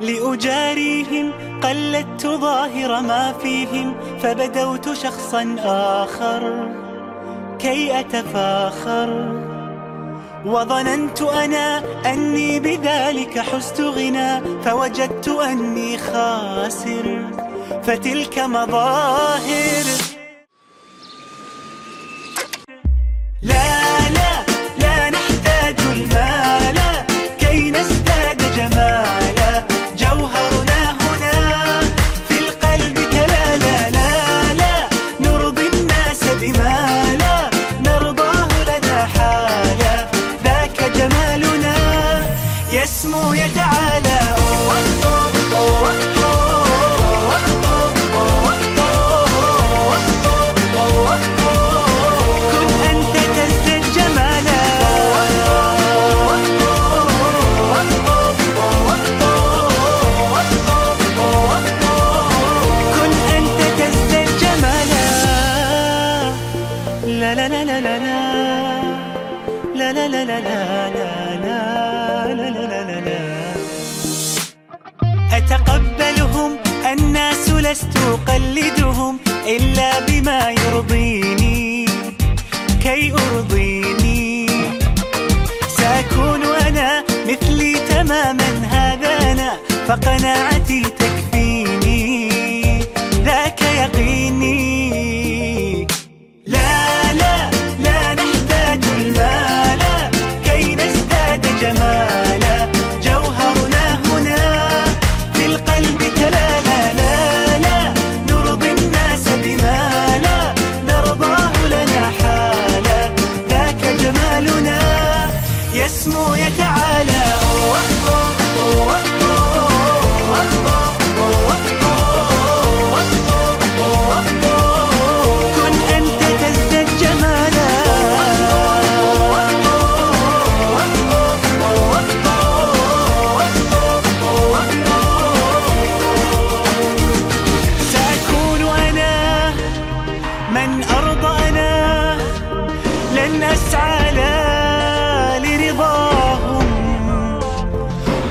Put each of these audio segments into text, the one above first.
لأجاريهم قلدت ظاهر ما فيهم فبدوت شخصا آخر كي أتفاخر. وظننت أنا أني بذلك حزت غنى فوجدت أني خاسر. فتلك مظاهر. يسمو يتعالى كن أنت تزدد جمالا كن أنت تزدد جمالا لا لا لا لا لا لا لا لا لا لا لا لا لا الناس لست أقلدهم إلا بما يرضيني. كي أرضيني. سأكون أنا مثلي تماما هذا أنا فقناعتي تكفيني Yes, moje ťa.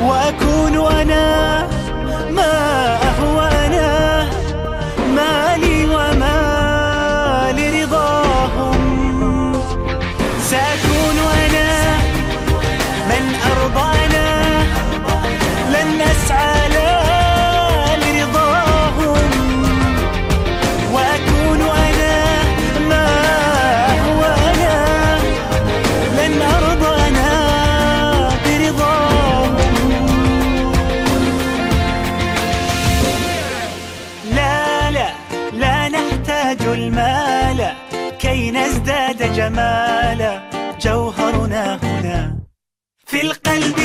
وأكون أنا ما أهوى أنا مالي وما لرضاهم. سأكون أنا من أرضى نحتاج المال كي نزداد جمالا جوهرنا هنا. في القلب